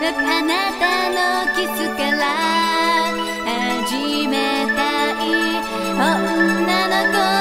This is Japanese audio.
あなたのキスから始めたい女の子